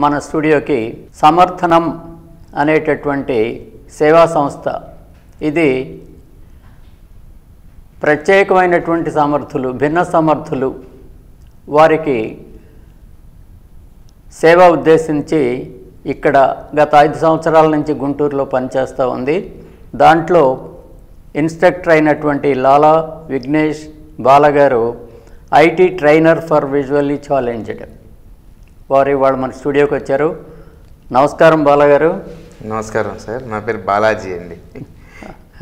మన స్టూడియోకి సమర్థనం అనేటటువంటి సేవా సంస్థ. ఇది ప్రత్యేకమైనటువంటి సమర్థులు భిన్న సమర్థులు వారికి సేవ ఉద్దేశించి ఇక్కడ గత ఐదు సంవత్సరాల నుంచి గుంటూరులో పనిచేస్తూ ఉంది. దాంట్లో ఇన్స్ట్రక్టర్ అయినటువంటి Lala Vignesh బాలగారు IT trainer for visually challenged. వారు ఇవాళ మన స్టూడియోకి వచ్చారు. నమస్కారం బాలగారు నమస్కారం సార్. నా పేరు బాలాజీ అండి.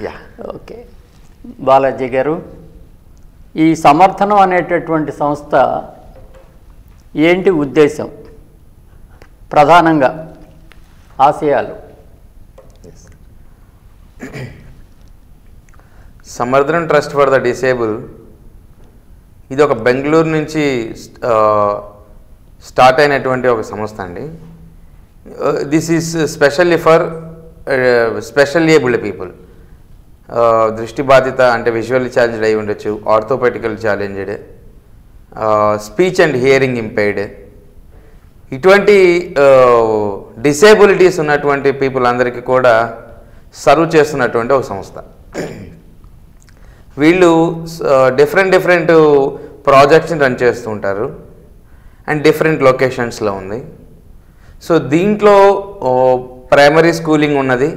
యా. ఓకే. బాలాజీ గారు ఈ సమర్థనం అనేటటువంటి సంస్థ ఏంటి ఉద్దేశం? ప్రధానంగా ఆశయాలు. Samarthanam trust for the disable ఇది ఒక బెంగళూరు నుంచి స్టార్ట్ అయినటువంటి ఒక సంస్థ అండి. This is specially for special abled people దృష్టి బాధిత అంటే విజువల్లీ ఛాలెంజ్డ్ అయి ఉండొచ్చు orthopaedical challenged speech and hearing impaired ఇటువంటి uh, డిసేబిలిటీస్ ఉన్నటువంటి పీపుల్ అందరికీ కూడా సర్వ్ చేస్తున్నటువంటి ఒక సంస్థ. వీళ్ళు డిఫరెంట్ డిఫరెంట్ ప్రాజెక్ట్స్ని రన్ చేస్తూ ఉంటారు అండ్ డిఫరెంట్ లొకేషన్స్లో ఉంది. సో దీంట్లో ప్రైమరీ స్కూలింగ్ ఉన్నది.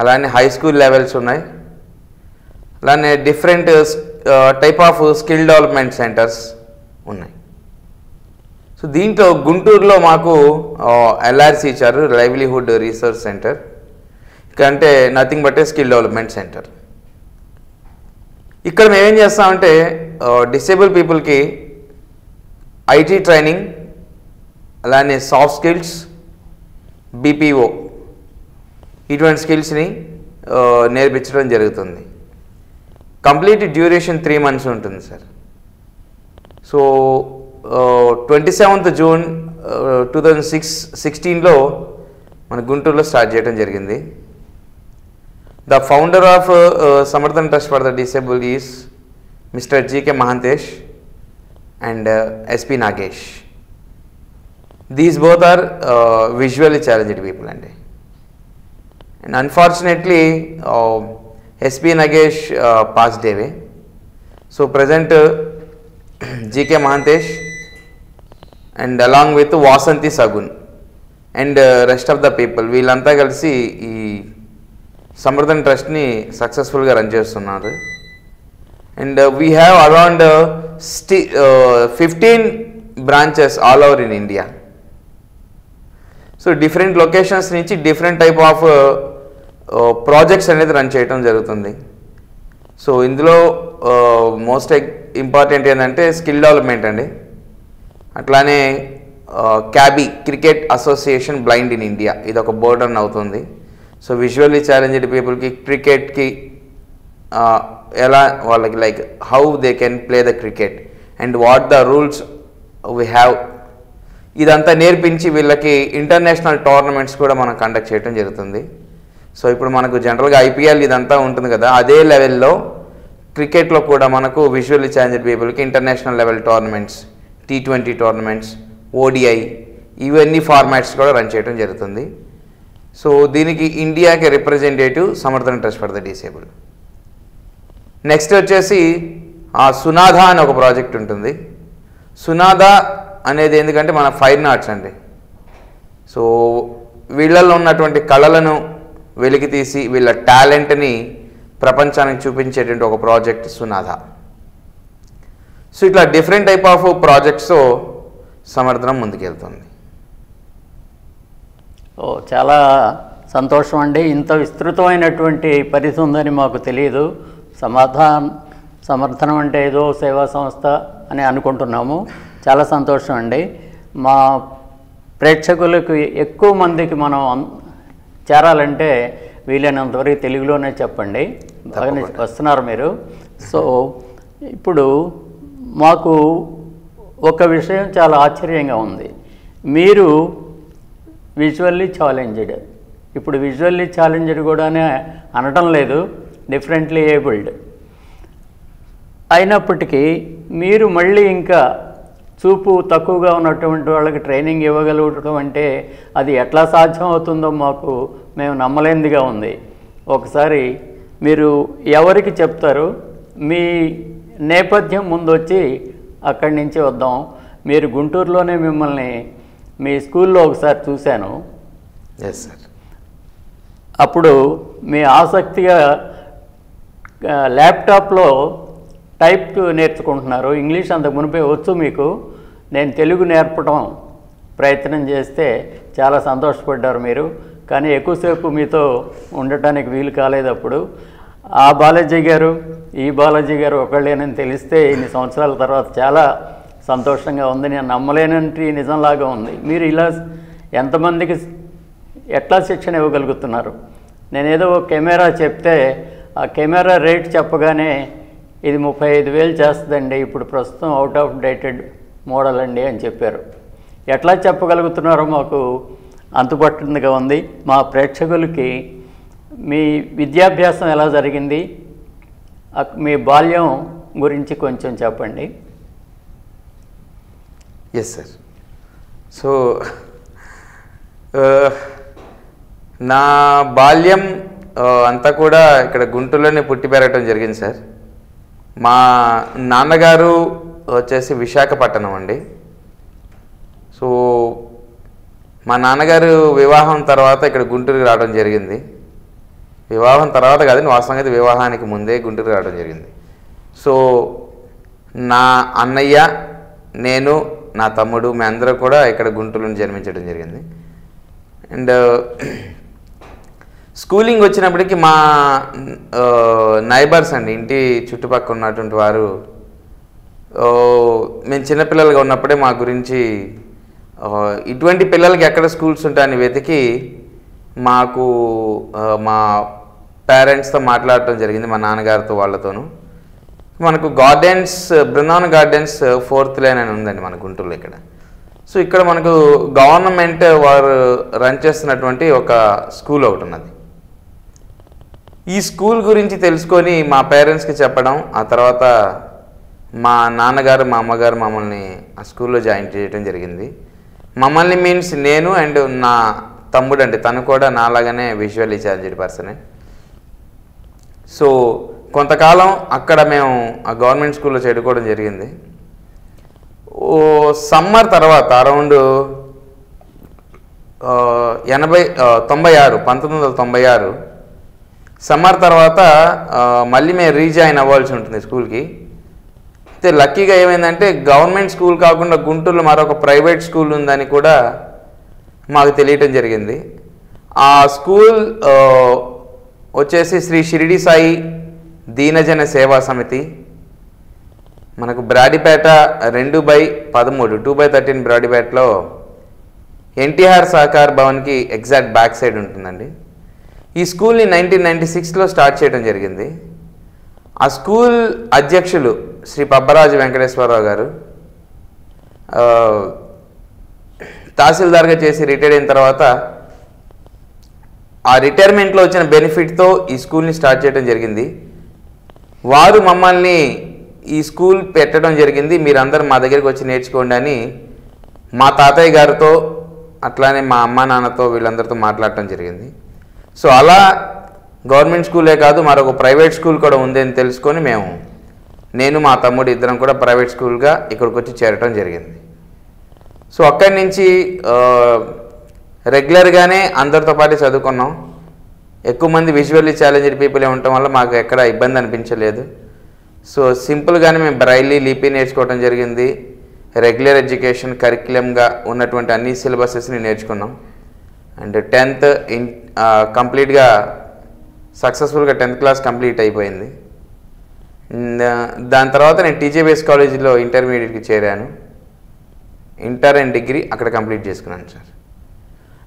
అలానే హై స్కూల్ లెవెల్స్ ఉన్నాయి. అలానే different type of skill development centers ఉన్నాయి. సో దీంట్లో గుంటూరులో మాకు ఎల్ఆర్సి ఇచ్చారు లైవ్లీహుడ్ రీసెర్చ్ సెంటర్. అంటే nothing but a skill development center. ఇక్కడ మేమేం చేస్తామంటే డిసేబుల్ పీపుల్కి ఐటీ ట్రైనింగ్ అలానే సాఫ్ట్ స్కిల్స్ బీపీఓ. ఇటువంటి స్కిల్స్ని నేర్పించడం జరుగుతుంది. కంప్లీట్ డ్యూరేషన్ త్రీ మంత్స్ ఉంటుంది sir. So twenty seventh June two thousand six సిక్స్టీన్లో మన గుంటూరులో స్టార్ట్ చేయడం జరిగింది. The founder of Samarthan trust for the disable is mister GK Mahantesh. And SP Nagesh these both are visually challenged people అండి and unfortunately SP Nagesh passed away so present GK Mahantesh and along with Vasanthi Sagun and rest of the people వీళ్ళంతా కలిసి ఈ సమర్థన్ ట్రస్ట్ని సక్సెస్ఫుల్గా run చేస్తున్నారు. And we have around స్టి fifteen branches all over in India so different locations నుంచి different type of projects అనేది run చేయడం జరుగుతుంది. సో ఇందులో మోస్ట్ ఇంపార్టెంట్ ఏంటంటే స్కిల్ డెవలప్మెంట్ అండి. అట్లానే CABI cricket association blind in India ఇది ఒక బోర్డ్ రన్ అవుతుంది. సో విజువల్లీ ఛాలెంజ్డ్ పీపుల్కి క్రికెట్కి ఎలా వాళ్ళకి like how they can play the cricket and what the rules we have ఇదంతా నేర్పించి వీళ్ళకి ఇంటర్నేషనల్ టోర్నమెంట్స్ కూడా మనం కండక్ట్ చేయడం జరుగుతుంది. సో ఇప్పుడు మనకు జనరల్గా ఐపీఎల్ ఇదంతా ఉంటుంది కదా అదే లెవెల్లో క్రికెట్లో కూడా మనకు విజువల్లీ ఛాలెంజెడ్ పీపుల్కి international level tournaments T twenty tournaments ODI ఇవన్నీ ఫార్మాట్స్ కూడా రన్ చేయడం జరుగుతుంది. సో దీనికి ఇండియాకి representative Samarthana trust for the disable next వచ్చేసి ఆ సునాధ అని ఒక ప్రాజెక్ట్ ఉంటుంది. సునాద అనేది ఎందుకంటే మన ఫైన్ ఆర్ట్స్ అండి. సో వీళ్ళల్లో ఉన్నటువంటి కళలను వెలికి తీసి వీళ్ళ టాలెంట్ని ప్రపంచానికి చూపించేటువంటి ఒక ప్రాజెక్ట్ సునాద. సో ఇట్లా different type of projects Samarthanam ముందుకెళ్తుంది. ఓ చాలా సంతోషం అండి. ఇంత విస్తృతమైనటువంటి పరిధి ఉందని మాకు తెలియదు సమాధానం సమర్థనం అంటే ఏదో సేవా సంస్థ అని అనుకుంటున్నాము. చాలా సంతోషం అండి. మా ప్రేక్షకులకు ఎక్కువ మందికి మనం చేరాలంటే వీలైనంతవరకు తెలుగులోనే చెప్పండి. బాగానే వస్తున్నారు మీరు. సో ఇప్పుడు మాకు ఒక విషయం చాలా ఆశ్చర్యంగా ఉంది. మీరు విజువల్లీ ఛాలెంజ్డ్. ఇప్పుడు విజువల్లీ ఛాలెంజ్డ్ కూడానే అనటం లేదు. డిఫరెంట్లీ ఏబుల్డ్ అయినప్పటికీ మీరు మళ్ళీ ఇంకా చూపు తక్కువగా ఉన్నటువంటి వాళ్ళకి ట్రైనింగ్ ఇవ్వగలగటం అంటే అది ఎట్లా సాధ్యం అవుతుందో మాకు మేము నమ్మలేనిదిగా ఉంది. ఒకసారి మీరు ఎవరికి చెప్తారు? మీ నేపథ్యం ముందు వచ్చి అక్కడి నుంచి వద్దాం. మీరు గుంటూరులోనే మిమ్మల్ని మీ స్కూల్లో ఒకసారి చూశాను. ఎస్ సార్ అప్పుడు మీ ఆసక్తిగా ల్యాప్టాప్లో టైప్ నేర్చుకుంటున్నారు. ఇంగ్లీష్ అంత మునిపే వచ్చు మీకు. నేను తెలుగు నేర్పడం ప్రయత్నం చేస్తే చాలా సంతోషపడ్డారు మీరు. కానీ ఎక్కువసేపు మీతో ఉండటానికి వీలు కాలేదు అప్పుడు ఆ బాలాజీ గారు ఈ బాలాజీ గారు ఒకళ్ళేనని తెలిస్తే ఇన్ని సంవత్సరాల తర్వాత చాలా సంతోషంగా ఉంది. నేను నమ్మలేనంటి నిజంలాగా ఉంది. మీరు ఇలా ఎంతమందికి ఎట్లా శిక్షణ ఇవ్వగలుగుతున్నారు? నేనేదో ఒక కెమెరా చెప్తే ఆ కెమెరా రేట్ చెప్పగానే ఇది ముప్పై ఐదు వేలు చేస్తుందండి ఇప్పుడు ప్రస్తుతం అవుట్ ఆఫ్ డేటెడ్ మోడల్ అండి అని చెప్పారు. ఎట్లా చెప్పగలుగుతున్నారో మాకు అంతుపట్టిందిగా ఉంది. మా ప్రేక్షకులకి మీ విద్యాభ్యాసం ఎలా జరిగింది? మీ బాల్యం గురించి కొంచెం చెప్పండి. ఎస్ సార్ సో నా బాల్యం అంతా కూడా ఇక్కడ గుంటూరులోనే పుట్టి పెరగటం జరిగింది సార్. మా నాన్నగారు వచ్చేసి విశాఖపట్నం అండి. సో మా నాన్నగారు వివాహం తర్వాత ఇక్కడ గుంటూరుకి రావడం జరిగింది. వివాహం తర్వాత కాదండి వాస్తవంగా అయితే వివాహానికి ముందే గుంటూరు రావడం జరిగింది. సో నా అన్నయ్య నేను నా తమ్ముడు మీ అందరూ కూడా ఇక్కడ గుంటూరులో జన్మించడం జరిగింది. అండ్ స్కూలింగ్ వచ్చినప్పటికి మా నైబర్స్ అండి ఇంటి చుట్టుపక్కల ఉన్నటువంటి వారు మేము చిన్నపిల్లలుగా ఉన్నప్పుడే మా గురించి ఇటువంటి పిల్లలకి ఎక్కడ స్కూల్స్ ఉంటాయని వెతికి మాకు మా పేరెంట్స్తో మాట్లాడటం జరిగింది మా నాన్నగారితో వాళ్ళతోనూ. మనకు gardens Brindavan gardens fourth line అని ఉందండి మన గుంటూరులో ఇక్కడ. సో ఇక్కడ మనకు గవర్నమెంట్ వారు రన్ చేస్తున్నటువంటి ఒక స్కూల్ ఒకటి ఉన్నది. ఈ స్కూల్ గురించి తెలుసుకొని మా పేరెంట్స్కి చెప్పడం ఆ తర్వాత మా నాన్నగారు మా అమ్మగారు మమ్మల్ని ఆ స్కూల్లో జాయిన్ చేయడం జరిగింది. మమ్మల్ని మీన్స్ నేను అండ్ నా తమ్ముడు అండి తను కూడా నాలాగానే విజువల్లీ ఛాలెంజ్డ్ పర్సనే. సో కొంతకాలం అక్కడ మేము ఆ గవర్నమెంట్ స్కూల్లో చేరుకోవడం జరిగింది. ఓ సమ్మర్ తర్వాత అరౌండ్ ఎనభై తొంభై ఆరు పంతొమ్మిది వందల తొంభై ఆరు సమ్మర్ తర్వాత మళ్ళీ మేము రీజాయిన్ అవ్వాల్సి ఉంటుంది స్కూల్కి. అయితే లక్కీగా ఏమైందంటే గవర్నమెంట్ స్కూల్ కాకుండా గుంటూరులో మరొక ప్రైవేట్ స్కూల్ ఉందని కూడా మాకు తెలియటం జరిగింది. ఆ స్కూల్ వచ్చేసి శ్రీ షిరిడి సాయి దీనజన సేవా సమితి. మనకు బ్రాడిపేట రెండు బై పదమూడు టూ బై థర్టీన్ బ్రాడిపేటలో ఎన్టీఆర్ సహకార్ భవన్కి ఎగ్జాక్ట్ బ్యాక్ సైడ్ ఉంటుందండి. ఈ స్కూల్ని నైన్టీన్ నైంటీ సిక్స్లో స్టార్ట్ చేయడం జరిగింది. ఆ స్కూల్ అధ్యక్షులు శ్రీ పబ్బరాజు వెంకటేశ్వరరావు గారు తహసీల్దార్గా చేసి రిటైర్ అయిన తర్వాత ఆ రిటైర్మెంట్లో వచ్చిన బెనిఫిట్తో ఈ స్కూల్ని స్టార్ట్ చేయడం జరిగింది. వారు మమ్మల్ని ఈ స్కూల్ పెట్టడం జరిగింది. మీరందరూ మా దగ్గరికి వచ్చి నేర్చుకోండి అని మా తాతయ్య గారితో అట్లానే మా అమ్మ నాన్నతో వీళ్ళందరితో మాట్లాడటం జరిగింది. సో అలా గవర్నమెంట్ స్కూలే కాదు మరొక ప్రైవేట్ స్కూల్ కూడా ఉంది అని తెలుసుకొని మేము నేను మా తమ్ముడు ఇద్దరం కూడా ప్రైవేట్ స్కూల్గా ఇక్కడికి వచ్చి చేరటం జరిగింది. సో అక్కడి నుంచి రెగ్యులర్గానే అందరితో పాటు చదువుకున్నాం. ఎక్కువ మంది విజువల్లీ ఛాలెంజ్డ్ పీపులే ఉండటం వల్ల మాకు ఎక్కడ ఇబ్బంది అనిపించలేదు. సో సింపుల్గానే మేము బ్రైలీ లిపి నేర్చుకోవడం జరిగింది. రెగ్యులర్ ఎడ్యుకేషన్ కరిక్యులంగా ఉన్నటువంటి అన్ని సిలబసెస్ని నేర్చుకున్నాం. అండ్ టెన్త్ ఇన్ కంప్లీట్గా సక్సెస్ఫుల్గా టెన్త్ క్లాస్ కంప్లీట్ అయిపోయింది. దాని తర్వాత నేను టీజేబీఎస్ కాలేజీలో ఇంటర్మీడియట్కి చేరాను. ఇంటర్ అండ్ డిగ్రీ అక్కడ కంప్లీట్ చేసుకున్నాను సార్.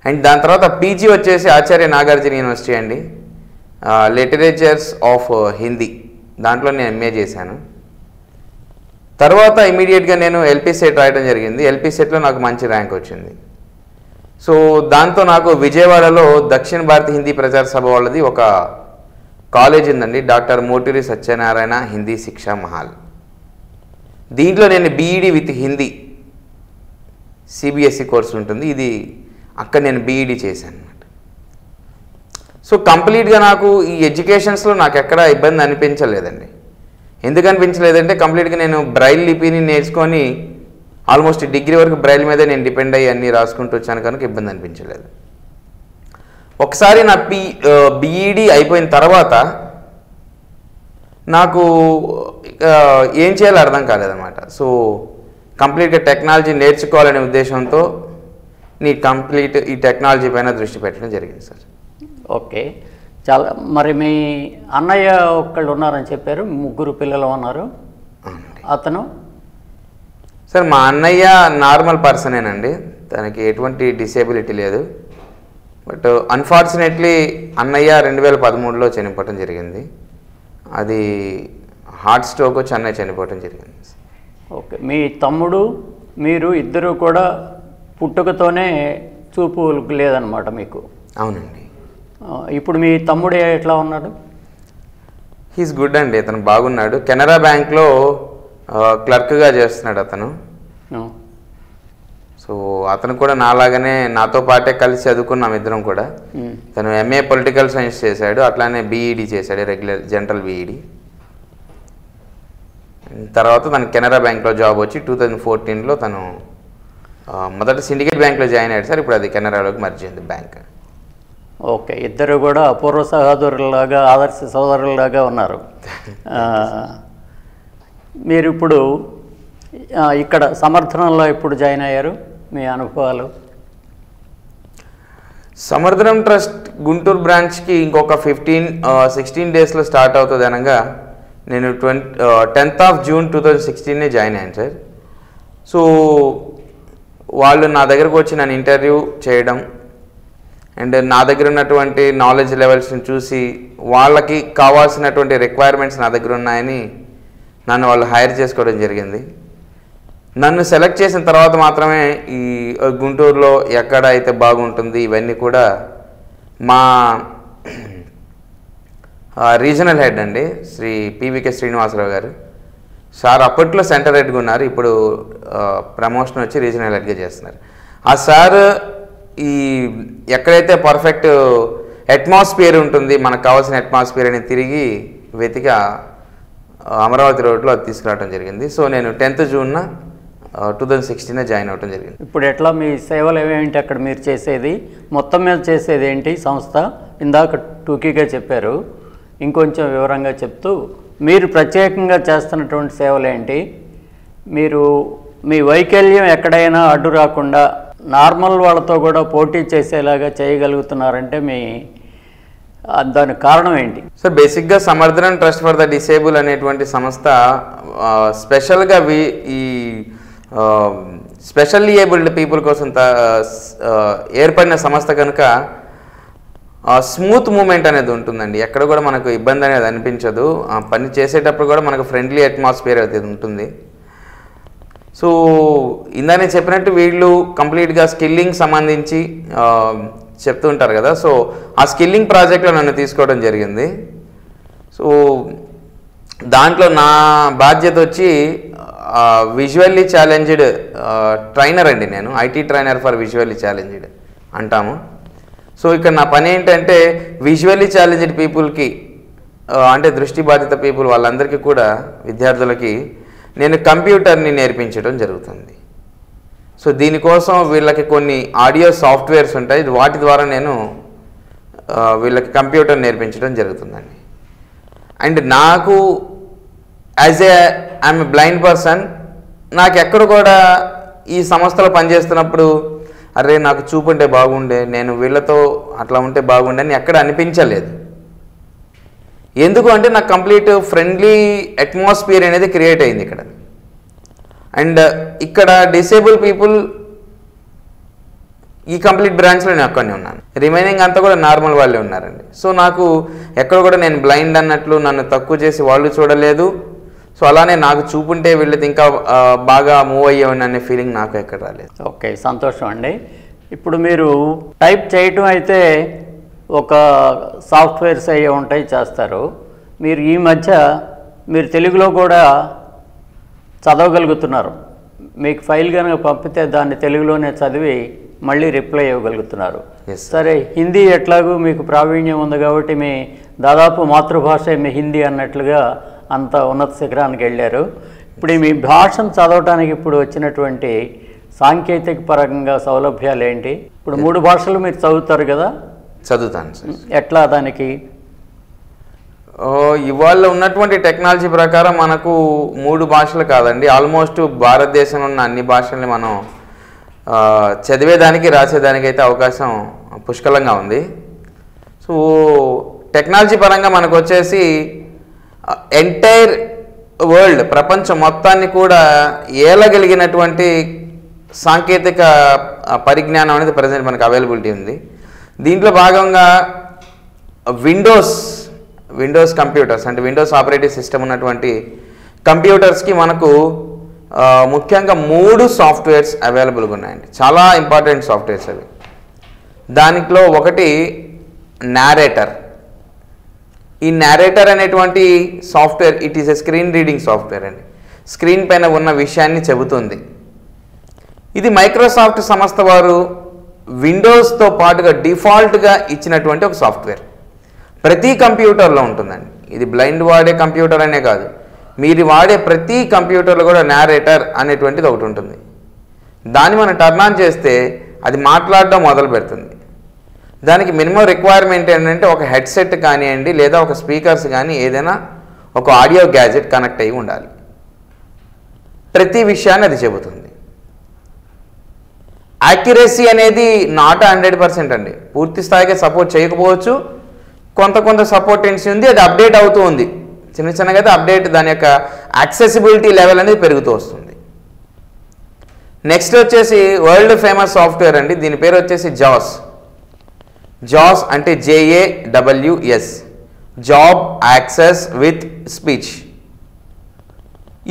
అండ్ దాని తర్వాత పీజీ వచ్చేసి ఆచార్య నాగార్జున యూనివర్సిటీ అండి. లిటరేచర్స్ ఆఫ్ హిందీ దాంట్లో నేను ఎంఏ చేశాను. తర్వాత ఇమీడియట్గా నేను ఎల్పీ సెట్ రాయడం జరిగింది. ఎల్పీ సెట్లో నాకు మంచి ర్యాంక్ వచ్చింది. సో దాంతో నాకు విజయవాడలో దక్షిణ భారత హిందీ ప్రచార సభ వాళ్ళది ఒక కాలేజ్ ఉందండి డాక్టర్ మోటూరి సత్యనారాయణ హిందీ శిక్షా మహల్. దీంట్లో నేను BEd with Hindi CBSE course ఉంటుంది. ఇది అక్కడ నేను బీఈడి చేశాను అనమాట సో కంప్లీట్గా నాకు ఈ ఎడ్యుకేషన్స్లో నాకు ఎక్కడా ఇబ్బంది అనిపించలేదండి. ఎందుకు అనిపించలేదంటే కంప్లీట్గా నేను బ్రైల్ లిపిని నేర్చుకొని ఆల్మోస్ట్ డిగ్రీ వరకు బ్రైల్ మీదే నేను డిపెండ్ అయ్యి అన్నీ రాసుకుంటూ వచ్చాను కనుక ఇబ్బంది అనిపించలేదు. ఒకసారి నా పి బీఈడి అయిపోయిన తర్వాత నాకు ఏం చేయాలో అర్థం కాలేదన్నమాట. సో కంప్లీట్గా టెక్నాలజీ నేర్చుకోవాలనే ఉద్దేశంతో నీ కంప్లీట్ ఈ టెక్నాలజీ పైన దృష్టి పెట్టడం జరిగింది సార్. ఓకే. చాలా మరి మీ అన్నయ్య ఒక్కళ్ళు ఉన్నారని చెప్పారు ముగ్గురు పిల్లలు ఉన్నారు. అతను? సార్ మా అన్నయ్య నార్మల్ పర్సనేనండి తనకి ఎటువంటి డిసేబిలిటీ లేదు. బట్ అన్ఫార్చునేట్లీ అన్నయ్య రెండు వేల పదమూడులో చనిపోవటం జరిగింది. అది హార్ట్ స్ట్రోక్ వచ్చి అన్నయ్య చనిపోవటం జరిగింది. ఓకే. మీ తమ్ముడు మీరు ఇద్దరు కూడా పుట్టుకతోనే చూపు లేదనమాట మీకు? అవునండి. ఇప్పుడు మీ తమ్ముడు ఎట్లా ఉన్నాడు? హీస్ గుడ్ అండి. అతను బాగున్నాడు. కెనరా బ్యాంక్లో క్లర్క్గా చేస్తున్నాడు అతను. సో అతను కూడా నాలాగానే నాతో పాటే కలిసి చదువుకున్నాం ఇద్దరం కూడా. తను ఎంఏ పొలిటికల్ సైన్స్ చేశాడు అట్లానే బీఈడి చేశాడు రెగ్యులర్ జనరల్ బీఈడి తర్వాత తను కెనరా బ్యాంక్లో జాబ్ వచ్చి టూ థౌజండ్ ఫోర్టీన్లో తను మొదట సిండికేట్ బ్యాంక్లో జాయిన్ అయ్యాడు సార్ ఇప్పుడు అది కెనరాలోకి మర్చి అయింది బ్యాంక్. ఓకే ఇద్దరు కూడా అపూర్వ సహోదరులాగా ఆదర్శ సోదరులాగా ఉన్నారు. మీరు ఇప్పుడు ఇక్కడ సమర్థనంలో ఎప్పుడు జాయిన్ అయ్యారు? మీ అనుభవాలు? సమర్థనం ట్రస్ట్ గుంటూరు బ్రాంచ్కి ఇంకొక ఫిఫ్టీన్ సిక్స్టీన్ డేస్లో స్టార్ట్ అవుతుంది అనగా నేను twenty tenth of June two thousand సిక్స్టీన్నే join అయ్యాను సార్. సో వాళ్ళు నా దగ్గరకు వచ్చి నన్ను ఇంటర్వ్యూ చేయడం అండ్ నా దగ్గర ఉన్నటువంటి నాలెడ్జ్ లెవెల్స్ని చూసి వాళ్ళకి కావాల్సినటువంటి రిక్వైర్మెంట్స్ నా దగ్గర ఉన్నాయని నన్ను వాళ్ళు హైర్ చేసుకోవడం జరిగింది. నన్ను సెలెక్ట్ చేసిన తర్వాత మాత్రమే ఈ గుంటూరులో ఎక్కడ అయితే బాగుంటుంది ఇవన్నీ కూడా మా రీజనల్ హెడ్ అండి శ్రీ పివికే శ్రీనివాసరావు గారు. సార్ అప్పట్లో సెంటర్ హెడ్గా ఉన్నారు ఇప్పుడు ప్రమోషన్ వచ్చి రీజనల్ హెడ్గా చేస్తున్నారు. ఆ సార్ ఈ ఎక్కడైతే పర్ఫెక్ట్ అట్మాస్ఫియర్ ఉంటుంది మనకు కావాల్సిన అట్మాస్ఫియర్ అని తిరిగి వెతిక అమరావతి రోడ్లో అది తీసుకురావడం జరిగింది. సో నేను టెన్త్ జూన్న టూ థౌజండ్ సిక్స్టీన్ జాయిన్ అవ్వడం జరిగింది. ఇప్పుడు ఎట్లా మీ సేవలు ఏమేంటి అక్కడ మీరు చేసేది? మొత్తం మీద చేసేది ఏంటి? సంస్థ? ఇందాక టూకీగా చెప్పారు. ఇంకొంచెం వివరంగా చెప్తూ మీరు ప్రత్యేకంగా చేస్తున్నటువంటి సేవలు ఏంటి? మీరు మీ వైకల్యం ఎక్కడైనా అడ్డు రాకుండా నార్మల్ వాళ్ళతో కూడా పోటీ చేసేలాగా చేయగలుగుతున్నారంటే మీ దానికి కారణం ఏంటి? సో బేసిక్గా Samarthanam trust for the disable అనేటువంటి సంస్థ స్పెషల్గా వి ఈ స్పెషల్లీ ఏబుల్డ్ పీపుల్ కోసం ఏర్పడిన సంస్థ కనుక స్మూత్ మూమెంట్ అనేది ఉంటుందండి. ఎక్కడ కూడా మనకు ఇబ్బంది అనేది అనిపించదు. పని చేసేటప్పుడు కూడా మనకు ఫ్రెండ్లీ అట్మాస్ఫియర్ అయితే ఉంటుంది. సో ఇందా నేను చెప్పినట్టు వీళ్ళు కంప్లీట్గా స్కిల్లింగ్ సంబంధించి చెప్తూ ఉంటారు కదా. సో ఆ స్కిల్లింగ్ ప్రాజెక్ట్లో నన్ను తీసుకోవడం జరిగింది. సో దాంట్లో నా బాధ్యత వచ్చి విజువల్లీ ఛాలెంజ్డ్ ట్రైనర్ అండి నేను. IT trainer for visually challenged అంటాము. సో ఇక్కడ నా పని ఏంటంటే విజువల్లీ ఛాలెంజ్డ్ పీపుల్కి అంటే దృష్టి బాధిత పీపుల్ వాళ్ళందరికీ కూడా విద్యార్థులకి నేను కంప్యూటర్ని నేర్పించడం జరుగుతుంది. సో దీనికోసం వీళ్ళకి కొన్ని ఆడియో సాఫ్ట్వేర్స్ ఉంటాయి. వాటి ద్వారా నేను వీళ్ళకి కంప్యూటర్ నేర్పించడం జరుగుతుందండి. అండ్ నాకు as a I'm blind person నాకు ఎక్కడ కూడా ఈ సంస్థలో పనిచేస్తున్నప్పుడు అరే నాకు చూపుంటే బాగుండే నేను వీళ్ళతో అట్లా ఉంటే బాగుండే అని ఎక్కడ అనిపించలేదు. ఎందుకు అంటే నాకు కంప్లీట్ ఫ్రెండ్లీ అట్మాస్ఫియర్ అనేది క్రియేట్ అయింది ఇక్కడ. అండ్ ఇక్కడ డిసేబుల్ పీపుల్ ఈ కంప్లీట్ బ్రాంచ్లో నేను అక్కడనే ఉన్నాను. రిమైనింగ్ అంతా కూడా నార్మల్ వాళ్ళే ఉన్నారండి. సో నాకు ఎక్కడ కూడా నేను బ్లైండ్ అన్నట్లు నన్ను తక్కువ చేసి వాళ్ళు చూడలేదు. సో అలానే నాకు చూపుంటే వీళ్ళది ఇంకా బాగా మూవ్ అయ్యేవాడిని అనే ఫీలింగ్ నాకు ఎక్కడ రాలేదు. ఓకే సంతోషం అండి. ఇప్పుడు మీరు టైప్ చేయటం అయితే ఒక సాఫ్ట్వేర్స్ అయ్యి ఉంటాయి చేస్తారు. మీరు ఈ మధ్య మీరు తెలుగులో కూడా చదవగలుగుతున్నారు. మీకు ఫైల్ కనుక పంపితే దాన్ని తెలుగులోనే చదివి మళ్ళీ రిప్లై ఇవ్వగలుగుతున్నారు. సరే హిందీ ఎట్లాగూ మీకు ప్రావీణ్యం ఉంది కాబట్టి మీ దాదాపు మాతృభాష మీ హిందీ అన్నట్లుగా అంత ఉన్నత శిఖరానికి వెళ్ళారు. ఇప్పుడు మీ భాషను చదవటానికి ఇప్పుడు వచ్చినటువంటి సాంకేతిక పరంగా సౌలభ్యాలు ఏంటి? ఇప్పుడు మూడు భాషలు మీరు చదువుతారు కదా? చదువుతాను ఎట్లా దానికి? ఇవాళ ఉన్నటువంటి టెక్నాలజీ ప్రకారం మనకు మూడు భాషలు కాదండి. ఆల్మోస్ట్ భారతదేశంలో ఉన్న అన్ని భాషల్ని మనం చదివేదానికి రాసేదానికి అయితే అవకాశం పుష్కలంగా ఉంది. సో టెక్నాలజీ పరంగా మనకు వచ్చేసి ఎంటైర్ వరల్డ్ ప్రపంచం మొత్తాన్ని కూడా ఏలగలిగినటువంటి సాంకేతిక పరిజ్ఞానం అనేది ప్రజెంట్ మనకు అవైలబిలిటీ ఉంది. దీంట్లో భాగంగా విండోస్ విండోస్ కంప్యూటర్స్ అంటే విండోస్ ఆపరేటింగ్ సిస్టమ్ ఉన్నటువంటి కంప్యూటర్స్కి మనకు ముఖ్యంగా మూడు సాఫ్ట్వేర్స్ అవైలబుల్గా ఉన్నాయండి. చాలా ఇంపార్టెంట్ సాఫ్ట్వేర్స్ అవి. దానిలో ఒకటి నారేటర్ ఈ నారేటర్ అనేటువంటి software it is a screen reading software అండి. స్క్రీన్ పైన ఉన్న విషయాన్ని చెబుతుంది. ఇది మైక్రోసాఫ్ట్ సంస్థ వారు విండోస్తో పాటుగా డిఫాల్ట్గా ఇచ్చినటువంటి ఒక సాఫ్ట్వేర్. ప్రతి కంప్యూటర్లో ఉంటుందండి. ఇది బ్లైండ్ వాడే కంప్యూటర్ అనే కాదు. మీరు వాడే ప్రతి కంప్యూటర్లో కూడా నేరేటర్ అనేటువంటిది ఒకటి ఉంటుంది. దాన్ని మనం టర్న్ ఆన్ చేస్తే అది మాట్లాడడం మొదలు పెడుతుంది. దానికి మినిమం రిక్వైర్మెంట్ ఏంటంటే ఒక హెడ్సెట్ కానివ్వండి లేదా ఒక స్పీకర్స్ కానీ ఏదైనా ఒక ఆడియో గ్యాజెట్ కనెక్ట్ అయ్యి ఉండాలి. ప్రతి విషయాన్ని అది చెబుతుంది. యాక్యురసీ అనేది నాట్ హండ్రెడ్ పర్సెంట్ అండి. పూర్తి స్థాయిగా సపోర్ట్ చేయకపోవచ్చు. కొంత కొంత సపోర్టెన్సీ ఉంది అది అప్డేట్ అవుతూ ఉంది. చిన్న చిన్నగా అయితే అప్డేట్ దాని యొక్క యాక్సెసిబిలిటీ లెవెల్ అనేది పెరుగుతూ వస్తుంది. నెక్స్ట్ వచ్చేసి వరల్డ్ ఫేమస్ సాఫ్ట్వేర్ అండి. దీని పేరు వచ్చేసి జాస్ జాస్ అంటే JA WS job access with speech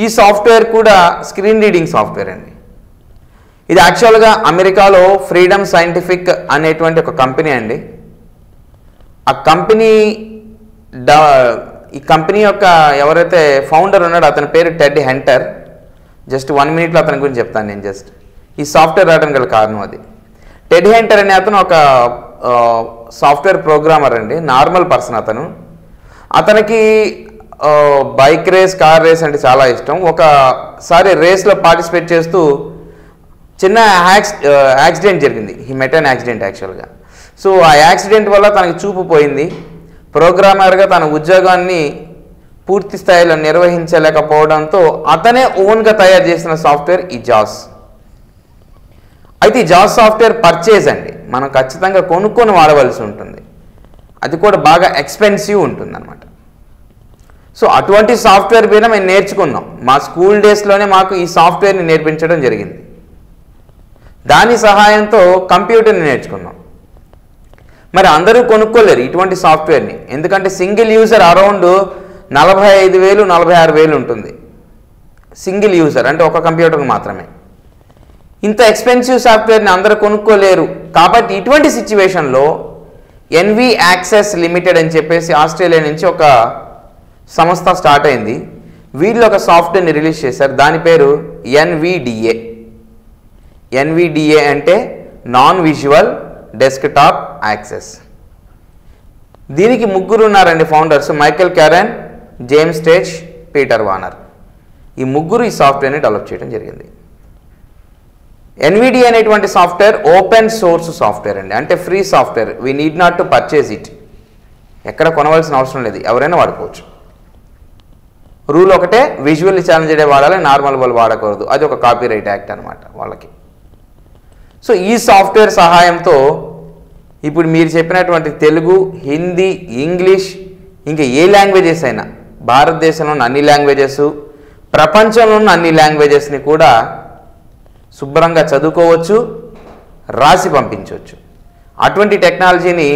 ఈ సాఫ్ట్వేర్ కూడా స్క్రీన్ రీడింగ్ సాఫ్ట్వేర్ అండి. ఇది యాక్చువల్గా అమెరికాలో ఫ్రీడమ్ సైంటిఫిక్ అనేటువంటి ఒక కంపెనీ అండి. ఆ కంపెనీ ఈ కంపెనీ యొక్క ఎవరైతే ఫౌండర్ ఉన్నాడో అతని పేరు టెడ్ హెంటర్. జస్ట్ వన్ మినిట్లో అతని గురించి చెప్తాను నేను జస్ట్. ఈ సాఫ్ట్వేర్ రావడానికి గల కారణం అది. టెడ్ హెంటర్ అనే అతను ఒక సాఫ్ట్వేర్ ప్రోగ్రామర్ అండి నార్మల్ పర్సన్ అతను. అతనికి బైక్ రేస్ కార్ రేస్ అంటే చాలా ఇష్టం. ఒకసారి రేస్లో పార్టిసిపేట్ చేస్తూ చిన్న యాక్స్ యాక్సిడెంట్ జరిగింది. ఈ మెటన్ యాక్సిడెంట్ యాక్చువల్గా. సో ఆ యాక్సిడెంట్ వల్ల తనకి చూపు పోయింది. ప్రోగ్రామర్గా తన ఉద్యోగాన్ని పూర్తి స్థాయిలో నిర్వహించలేకపోవడంతో అతనే ఓన్గా తయారు చేసిన సాఫ్ట్వేర్ ఈ జాస్. అయితే ఈ జాస్ సాఫ్ట్వేర్ పర్చేజ్ అండి. మనం ఖచ్చితంగా కొనుక్కొని వాడవలసి ఉంటుంది. అది కూడా బాగా ఎక్స్పెన్సివ్ ఉంటుంది అనమాట సో అటువంటి సాఫ్ట్వేర్ మీద మేము నేర్చుకున్నాం. మా స్కూల్ డేస్లోనే మాకు ఈ సాఫ్ట్వేర్ని నేర్పించడం జరిగింది. దాని సహాయంతో కంప్యూటర్ని నేర్చుకున్నాం. మరి అందరూ కొనుక్కోలేరు ఇటువంటి సాఫ్ట్వేర్ని. ఎందుకంటే సింగిల్ యూజర్ అరౌండ్ నలభై ఐదు వేలు నలభై ఆరు వేలు ఉంటుంది. సింగిల్ యూజర్ అంటే ఒక కంప్యూటర్ మాత్రమే. ఇంత ఎక్స్పెన్సివ్ సాఫ్ట్వేర్ని అందరూ కొనుక్కోలేరు. కాబట్టి ఇటువంటి సిచ్యువేషన్లో ఎన్వి యాక్సెస్ లిమిటెడ్ అని చెప్పేసి ఆస్ట్రేలియా నుంచి ఒక సంస్థ స్టార్ట్ అయింది. వీళ్ళు ఒక సాఫ్ట్వేర్ని రిలీజ్ చేశారు. దాని పేరు ఎన్విడిఏ ఎన్విడిఏ అంటే నాన్ విజువల్ డెస్క్టాప్ యాక్సెస్ దీనికి ముగ్గురు ఉన్నారండి ఫౌండర్స్ మైకెల్ క్యారెన్ జేమ్స్ స్టేజ్ పీటర్ వానర్ ఈ ముగ్గురు ఈ సాఫ్ట్వేర్ని డెవలప్ చేయడం జరిగింది. ఎన్విడి అనేటువంటి సాఫ్ట్వేర్ ఓపెన్ సోర్స్ సాఫ్ట్వేర్ అండి. అంటే free software we need not to purchase it ఎక్కడ కొనవలసిన అవసరం లేదు. ఎవరైనా వాడుకోవచ్చు. రూల్ ఒకటే విజువల్లీ ఛాలెంజ్ వాడాలి నార్మల్ వాళ్ళు వాడకూడదు. అది ఒక కాపీ రైట్ యాక్ట్ అనమాట వాళ్ళకి. సో ఈ సాఫ్ట్వేర్ సహాయంతో ఇప్పుడు మీరు చెప్పినటువంటి తెలుగు హిందీ ఇంగ్లీష్ ఇంకా ఏ లాంగ్వేజెస్ అయినా భారతదేశంలో ఉన్న అన్ని లాంగ్వేజెస్ ప్రపంచంలో ఉన్న అన్ని లాంగ్వేజెస్ని కూడా శుభ్రంగా చదువుకోవచ్చు రాసి పంపించవచ్చు. అటువంటి టెక్నాలజీని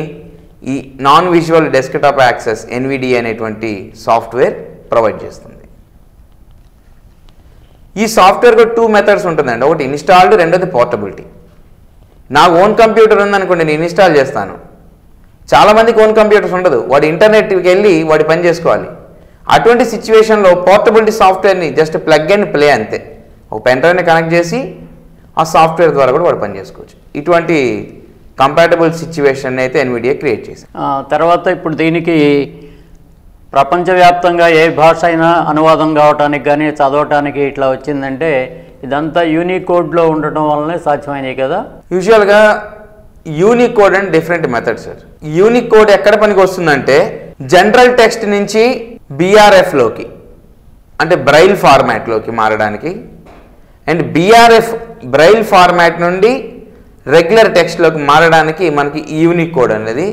ఈ non visual desktop access NVDA అనేటువంటి సాఫ్ట్వేర్ ప్రొవైడ్ చేస్తుంది. ఈ సాఫ్ట్వేర్ కూడా టూ మెథడ్స్ ఉంటుందండి. ఒకటి ఇన్స్టాల్డ్ రెండోది పోర్టబిలిటీ. నా ఓన్ కంప్యూటర్ ఉందనుకోండి నేను ఇన్స్టాల్ చేస్తాను. చాలామందికి ఓన్ కంప్యూటర్స్ ఉండదు. వాడు ఇంటర్నెట్కి వెళ్ళి వాడి పని చేసుకోవాలి. అటువంటి సిచ్యువేషన్లో పోర్టబిలిటీ సాఫ్ట్వేర్ని జస్ట్ ప్లగ్ అండ్ ప్లే అంతే. ఒక పెన్ డ్రైవ్ని కనెక్ట్ చేసి ఆ సాఫ్ట్వేర్ ద్వారా కూడా వాడు పని చేసుకోవచ్చు. ఇటువంటి కంపాటబుల్ సిచ్యువేషన్ అయితే ఎన్విడియా క్రియేట్ చేసింది. తర్వాత ఇప్పుడు దీనికి ప్రపంచవ్యాప్తంగా ఏ భాష అయినా అనువాదం కావటానికి కానీ చదవటానికి ఇట్లా వచ్చిందంటే ఇదంతా యూనికోడ్లో ఉండటం వల్లనే సాధ్యమైనవి కదా? యూజువల్గా unique code and different method sir unique code ఎక్కడ పనికి వస్తుందంటే జనరల్ టెక్స్ట్ నుంచి బీఆర్ఎఫ్లోకి అంటే బ్రైల్ ఫార్మాట్లోకి మారడానికి అండ్ బీఆర్ఎఫ్ బ్రైల్ ఫార్మాట్ నుండి రెగ్యులర్ టెక్స్ట్లోకి మారడానికి మనకి యూనిక్ కోడ్ అనేది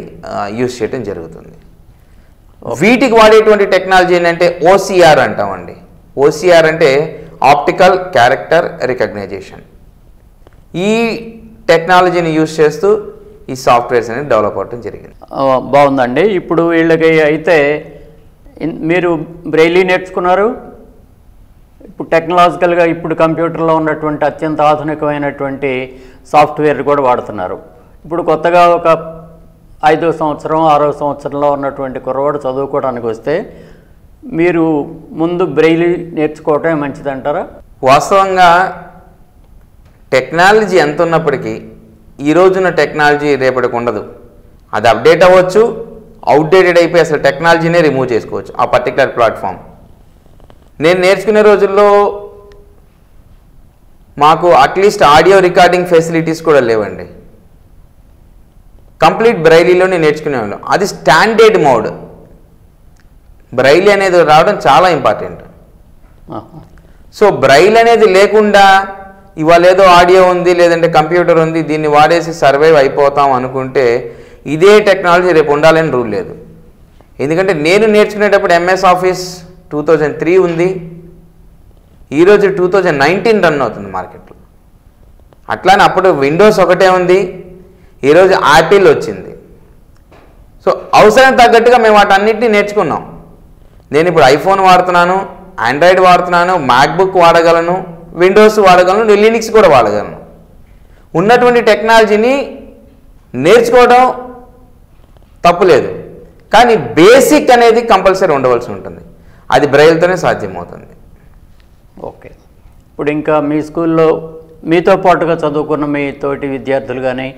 యూజ్ చేయడం జరుగుతుంది. వీటికి వాడేటువంటి టెక్నాలజీ ఏంటంటే ఓసిఆర్ అంటామండి. ఓసిఆర్ అంటే ఆప్టికల్ క్యారెక్టర్ రికగ్నైజేషన్ ఈ టెక్నాలజీని యూజ్ చేస్తూ ఈ సాఫ్ట్వేర్స్ అనేది డెవలప్ అవడం జరిగింది. బాగుందండి. ఇప్పుడు వీళ్ళకి అయితే మీరు బ్రెయిలీ నేర్చుకున్నారు? ఇప్పుడు టెక్నాలజికల్గా ఇప్పుడు కంప్యూటర్లో ఉన్నటువంటి అత్యంత ఆధునికమైనటువంటి సాఫ్ట్వేర్ కూడా వాడుతున్నారు. ఇప్పుడు కొత్తగా ఒక ఐదో సంవత్సరం ఆరో సంవత్సరంలో ఉన్నటువంటి కుర్రవాడు చదువుకోవడానికి వస్తే మీరు ముందు బ్రెయిలీ నేర్చుకోవటమే మంచిదంటారా? వాస్తవంగా టెక్నాలజీ ఎంత ఉన్నప్పటికీ ఈ రోజున టెక్నాలజీ రేపటికి ఉండదు. అది అప్డేట్ అవ్వచ్చు అవుట్డేటెడ్ అయిపోయి అసలు టెక్నాలజీనే రిమూవ్ చేసుకోవచ్చు ఆ పర్టికులర్ ప్లాట్ఫామ్ నేను నేర్చుకునే రోజుల్లో మాకు అట్లీస్ట్ ఆడియో రికార్డింగ్ ఫెసిలిటీస్ కూడా లేవండి. కంప్లీట్ బ్రైలీలోనే నేర్చుకునేవాళ్ళం. అది స్టాండర్డ్ మోడ్ బ్రైల్ అనేది రావడం చాలా ఇంపార్టెంట్. సో బ్రైల్ అనేది లేకుండా ఇవాళ ఏదో ఆడియో ఉంది లేదంటే కంప్యూటర్ ఉంది దీన్ని వాడేసి సర్వైవ్ అయిపోతాం అనుకుంటే ఇదే టెక్నాలజీ రేపు ఉండాలని రూల్ లేదు. ఎందుకంటే నేను నేర్చుకునేటప్పుడు MS office two thousand three ఉంది. ఈరోజు టూ థౌజండ్ నైన్టీన్ రన్ అవుతుంది మార్కెట్లో. అట్లానే అప్పుడు విండోస్ ఒకటే ఉంది. ఈరోజు యాపిల్ వచ్చింది. సో అవసరం తగ్గట్టుగా మేము వాటన్నిటిని నేర్చుకున్నాం. నేను ఇప్పుడు ఐఫోన్ వాడుతున్నాను ఆండ్రాయిడ్ వాడుతున్నాను మ్యాక్బుక్ వాడగలను విండోస్ వాడగలను లినిక్స్ కూడా వాడగలను. ఉన్నటువంటి టెక్నాలజీని నేర్చుకోవడం తప్పులేదు. కానీ బేసిక్ అనేది కంపల్సరీ ఉండవలసి ఉంటుంది. అది బ్రైల్తోనే సాధ్యమవుతుంది. ఓకే. ఇప్పుడు ఇంకా మీ స్కూల్లో మీతో పాటుగా చదువుకున్న మీ తోటి విద్యార్థులు కానీ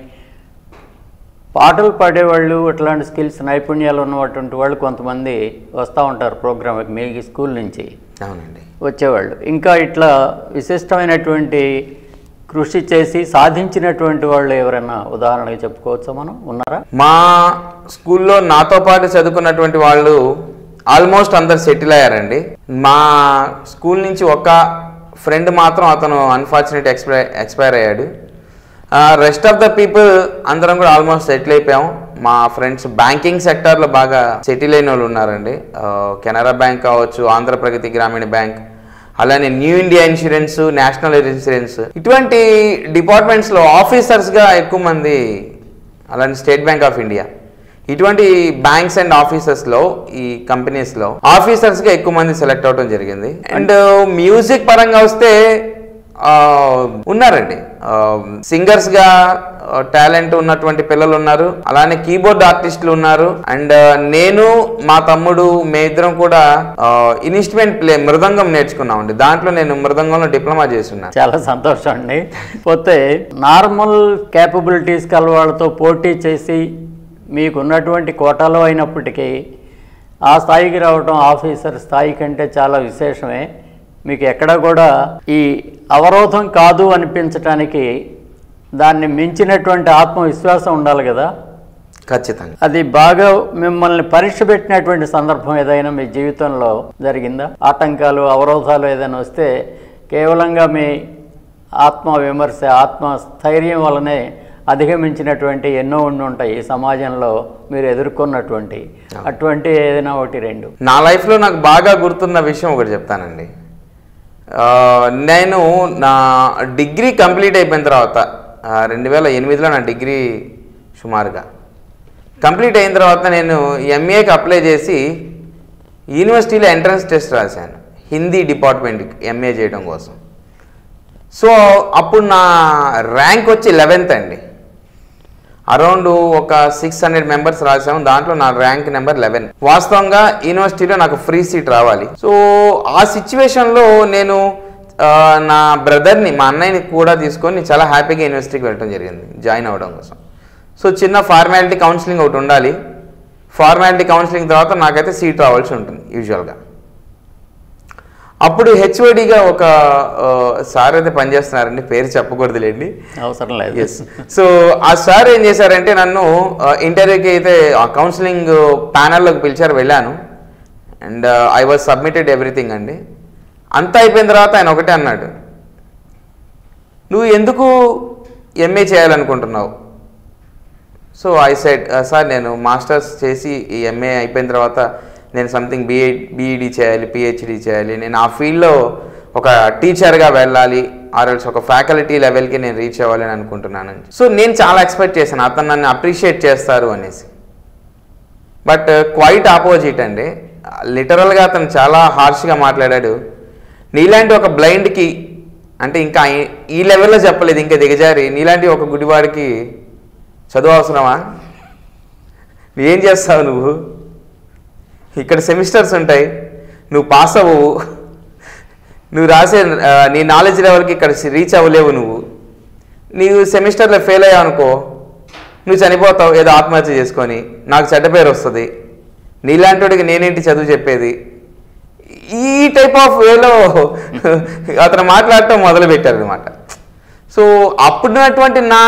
పాటలు పాడేవాళ్ళు అట్లాంటి స్కిల్స్ నైపుణ్యాలు ఉన్నటువంటి వాళ్ళు కొంతమంది వస్తూ ఉంటారు ప్రోగ్రామ్కి మీ స్కూల్ నుంచి అవునండి. వచ్చేవాళ్ళు. ఇంకా ఇట్లా విశిష్టమైనటువంటి కృషి చేసి సాధించినటువంటి వాళ్ళు ఎవరైనా ఉదాహరణగా చెప్పుకోవచ్చా మనం? ఉన్నారా? మా స్కూల్లో నాతో పాటు చదువుకున్నటువంటి వాళ్ళు ఆల్మోస్ట్ అందరు సెటిల్ అయ్యారండి. మా స్కూల్ నుంచి ఒక ఫ్రెండ్ మాత్రం అతను అన్ఫార్చునేట్ ఎక్స్పైర్ ఎక్స్పైర్ అయ్యాడు. రెస్ట్ ఆఫ్ ద పీపుల్ అందరం కూడా ఆల్మోస్ట్ సెటిల్ అయిపోయాం. మా ఫ్రెండ్స్ బ్యాంకింగ్ సెక్టార్లో బాగా సెటిల్ అయిన వాళ్ళు ఉన్నారండి. కెనరా బ్యాంక్ కావచ్చు ఆంధ్రప్రగతి గ్రామీణ బ్యాంక్ అలానే new India insurance national insurance ఇటువంటి డిపార్ట్మెంట్స్లో ఆఫీసర్స్గా ఎక్కువ మంది అలానే స్టేట్ బ్యాంక్ ఆఫ్ ఇండియా ఇటువంటి బ్యాంక్స్ అండ్ ఆఫీసెస్లో ఈ కంపెనీస్లో ఆఫీసర్స్గా ఎక్కువ మంది సెలెక్ట్ అవ్వడం జరిగింది. అండ్ మ్యూజిక్ uh, పరంగా వస్తే ఉన్నారండి. సింగర్స్గా టాలెంట్ ఉన్నటువంటి పిల్లలు ఉన్నారు. అలానే కీబోర్డ్ ఆర్టిస్టులు ఉన్నారు. అండ్ నేను మా తమ్ముడు మే ఇద్దరం కూడా ఇన్స్ట్రుమెంట్ ప్లే మృదంగం నేర్చుకున్నామండి. దాంట్లో నేను మృదంగంలో డిప్లొమా చేస్తున్నాను చాలా సంతోషం అండి. పోతే నార్మల్ క్యాపబిలిటీస్ కల వాళ్ళతో పోటీ చేసి మీకు ఉన్నటువంటి కోటాలో అయినప్పటికీ ఆ స్థాయికి రావడం ఆఫీసర్ స్థాయి కంటే చాలా విశేషమే. మీకు ఎక్కడ కూడా ఈ అవరోధం కాదు అనిపించటానికి దాన్ని మించినటువంటి ఆత్మవిశ్వాసం ఉండాలి కదా? ఖచ్చితంగా. అది బాగా మిమ్మల్ని పరీక్ష పెట్టినటువంటి సందర్భం ఏదైనా మీ జీవితంలో జరిగిందా? ఆటంకాలు అవరోధాలు ఏదైనా వస్తే కేవలంగా మీ ఆత్మ విమర్శ ఆత్మ స్థైర్యం వల్లనే అధిగమించినటువంటి ఎన్నో ఉండి ఉంటాయి ఈ సమాజంలో మీరు ఎదుర్కొన్నటువంటి. అటువంటి ఏదైనా ఒకటి రెండు. నా లైఫ్లో నాకు బాగా గుర్తున్న విషయం ఒకటి చెప్తానండి. నేను నా డిగ్రీ కంప్లీట్ అయిపోయిన తర్వాత రెండు వేల ఎనిమిదిలో నా డిగ్రీ సుమారుగా. కంప్లీట్ అయిన తర్వాత నేను ఎంఏకి అప్లై చేసి యూనివర్సిటీలో ఎంట్రన్స్ టెస్ట్ రాశాను. హిందీ డిపార్ట్మెంట్కి ఎంఏ చేయడం కోసం. సో అప్పుడు నా ర్యాంక్ వచ్చి లెవెన్త్ అండి. అరౌండ్ ఒక సిక్స్ హండ్రెడ్ మెంబర్స్ రాసాము దాంట్లో నా ర్యాంక్ నెంబర్ లెవెన్ వాస్తవంగా యూనివర్సిటీలో నాకు ఫ్రీ సీట్ రావాలి. సో ఆ సిచ్యువేషన్లో నేను నా బ్రదర్ని మా అన్నయ్యని కూడా తీసుకొని చాలా హ్యాపీగా యూనివర్సిటీకి వెళ్ళడం జరిగింది. జాయిన్ అవ్వడం కోసం. సో చిన్న ఫార్మాలిటీ కౌన్సిలింగ్ ఒకటి ఉండాలి. ఫార్మాలిటీ కౌన్సిలింగ్ తర్వాత నాకైతే సీట్ రావాల్సి ఉంటుంది యూజువల్గా అప్పుడు హెచ్ఓడిగా ఒక సార్ అయితే పనిచేస్తున్నారండి. పేరు చెప్పకూడదులేండి. అవసరం లేదు. ఎస్ సో ఆ సార్ ఏం చేశారంటే నన్ను ఇంటర్వ్యూకి అయితే ఆ కౌన్సిలింగ్ ప్యానల్లోకి పిలిచారు వెళ్ళాను. And I was submitted everything అండి. అంతా అయిపోయిన తర్వాత ఆయన ఒకటే అన్నాడు. నువ్వు ఎందుకు ఎంఏ చేయాలనుకుంటున్నావు? సో ఐ సెట్ సార్ నేను మాస్టర్స్ చేసి ఈ ఎంఏ అయిపోయిన తర్వాత నేను సంథింగ్ బీఏ బీఈడి చేయాలి పిహెచ్డి చేయాలి. నేను ఆ ఫీల్డ్లో ఒక టీచర్గా వెళ్ళాలి ఆర్ఎల్స్ ఒక ఫ్యాకల్టీ లెవెల్కి నేను రీచ్ అవ్వాలి అని అనుకుంటున్నాను. సో నేను చాలా ఎక్స్పెక్ట్ చేశాను. అతను నన్ను అప్రిషియేట్ చేస్తారు అనేసి. బట్ క్వైట్ ఆపోజిట్ అండి. లిటరల్గా అతను చాలా హార్ష్గా మాట్లాడాడు. నీలాంటి ఒక బ్లైండ్కి అంటే ఇంకా ఈ- ఈ లెవెల్లో చెప్పలేదు ఇంకా దిగజారి. నీలాంటి ఒక గుడివాడికి చదువు అవసరమా? ఏం చేస్తావు నువ్వు? ఇక్కడ సెమిస్టర్స్ ఉంటాయి. నువ్వు పాస్ అవ్వవు. నువ్వు రాసే నీ నాలెడ్జ్ లెవెల్కి ఇక్కడ రీచ్ అవ్వలేవు నువ్వు. నీవు సెమిస్టర్లో ఫెయిల్ అయ్యావు అనుకో నువ్వు చనిపోతావు ఏదో ఆత్మహత్య చేసుకొని. నాకు చెడ్డ పేరు వస్తుంది. నీలాంటివాడికి నేనేంటి చదువు చెప్పేది? ఈ టైప్ ఆఫ్ వేలో అతను మాట్లాడటం మొదలుపెట్టారు అనమాట సో అప్పుడున్నటువంటి నా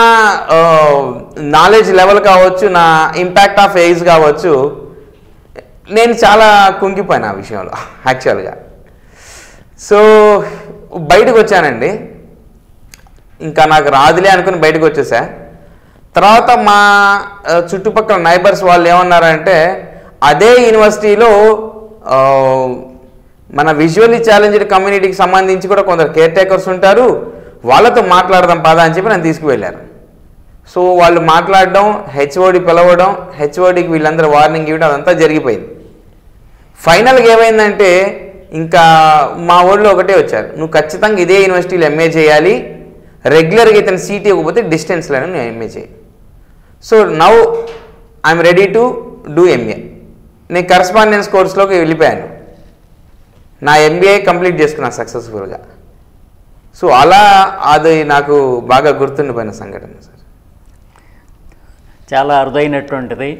నాలెడ్జ్ లెవెల్ కావచ్చు నా ఇంపాక్ట్ ఆఫ్ ఏజ్ కావచ్చు నేను చాలా కుంగిపోయాను ఆ విషయంలో యాక్చువల్గా సో బయటకు వచ్చానండి ఇంకా నాకు రాదులే అనుకుని బయటకు వచ్చేసా తర్వాత మా చుట్టుపక్కల నైబర్స్ వాళ్ళు ఏమన్నారంటే అదే యూనివర్సిటీలో మన విజువల్లీ ఛాలెంజ్డ్ కమ్యూనిటీకి సంబంధించి కూడా కొందరు కేర్ టేకర్స్ ఉంటారు వాళ్ళతో మాట్లాడదాం పదా అని చెప్పి నన్ను తీసుకువెళ్ళారు. సో వాళ్ళు మాట్లాడడం హెచ్ఓడి పిలవడం హెచ్ఓడికి వీళ్ళందరూ వార్నింగ్ ఇవ్వడం అదంతా జరిగిపోయింది. ఫైనల్గా ఏమైందంటే ఇంకా మా ఊళ్ళో ఒకటే వచ్చారు. నువ్వు ఖచ్చితంగా ఇదే యూనివర్సిటీలో ఎంఏ చేయాలి. రెగ్యులర్గా ఇతను సీట్ ఇవ్వకపోతే డిస్టెన్స్లోనే నువ్వు ఎంఏ చేయి. So now I'm ready to do MA నేను కరస్పాండెన్స్ కోర్సులోకి వెళ్ళిపోయాను. నా ఎంబీఏ కంప్లీట్ చేసుకున్నాను సక్సెస్ఫుల్గా సో అలా అది నాకు బాగా గుర్తుండిపోయిన సంఘటన సార్. చాలా అరుదైనటువంటిది.